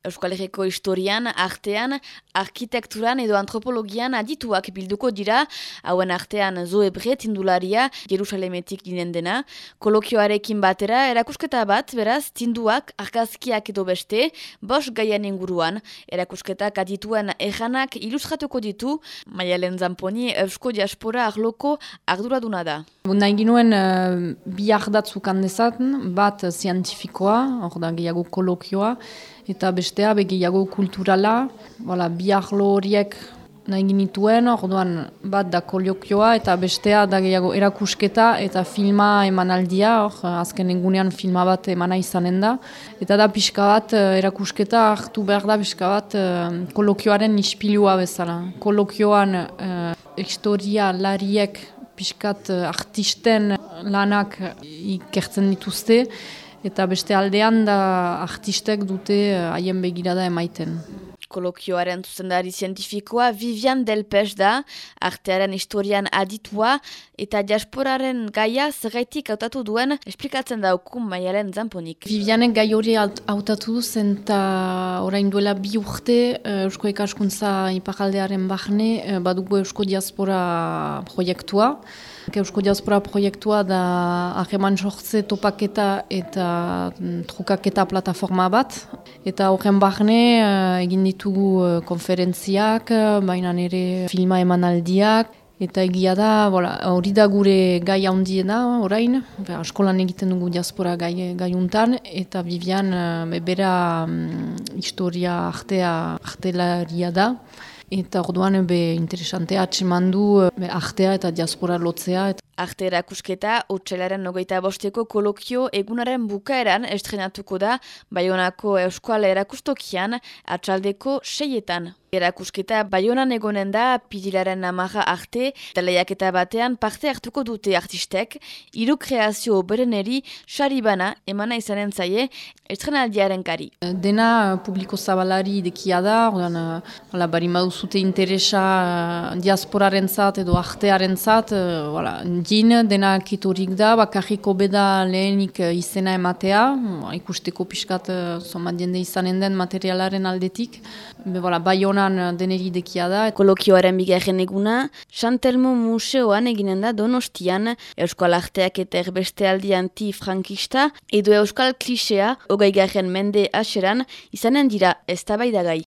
Euskal Herriko historian, artean, arkitekturan edo antropologian adituak bilduko dira, hauen artean Zoe Bret indularia Jerusalemetik dinen dena, kolokioarekin batera erakusketa bat, beraz, tinduak, argazkiak edo beste, bos gaian inguruan, erakusketak adituen ejanak ilustratuko ditu, maialen zamponi Eusko Diaspora arloko arduraduna da. Nahi ginuen uh, bi ardatzuk handezaten, bat zientifikoa, hor da gehiago kolokioa, eta bestea begiago kulturala, Bola, bi arlo horiek nahi ginituen, orduan bat da koliokioa eta bestea da gehiago erakusketa eta filma emanaldia, hor, azken egunean filma bat emana izanen da. Eta da pixka bat eh, erakusketa hartu behar da pixka bat eh, kolokioaren ispilua bezala. Kolokioan uh, historia lariek pixkat artisten lanak ikertzen dituzte, eta beste aldean da artistek dute haien begirada emaiten kolokioaren zuzendari zientifikoa Vivian Delpes da, artearen historian aditua, eta diasporaren gaia zergaitik hautatu duen esplikatzen dauku maialen zamponik. Vivianek gai hori hautatu zen eta orain duela bi urte uh, Eusko Ekaskuntza ipakaldearen bahne uh, badugu Eusko Diaspora proiektua. Eusko Diaspora proiektua da aheman sortze topaketa eta mm, trukaketa plataforma bat. Eta horren bahne uh, egin ditugu uh, konferentziak, baina nire filma emanaldiak. Eta egia da, hori da gure gai handiena orain, askolan egiten dugu diaspora gai, gai untan, eta Vivian uh, bera um, historia artea, artelaria da. Eta orduan be interesantea atsemandu artea eta diaspora lotzea. Arte erakusketa, Otselaren nogeita bosteko kolokio egunaren bukaeran estrenatuko da Baionako Euskal Erakustokian atxaldeko seietan. Erakusketa Baionan egonen da pidilaren amaja arte, eta batean parte hartuko dute artistek, hiru kreazio bereneri bana emana izanen zaie estrenaldiaren kari. Dena publiko zabalari dekia da, ordan, uh, bari maduzute interesa uh, diasporaren zat edo artearen zat, uh, din dena kitorik da, bakarriko beda lehenik izena ematea, ikusteko pixkat uh, jende izanen den materialaren aldetik. Be, voilà, Baionan eh, deneri dekia da. Kolokioaren bigarren eguna, Chantelmo Museoan eginen da Donostian, Euskal Arteak eta erbeste aldi anti-frankista, edo Euskal Klisea, hogei garen mende aseran, izanen dira ez gai.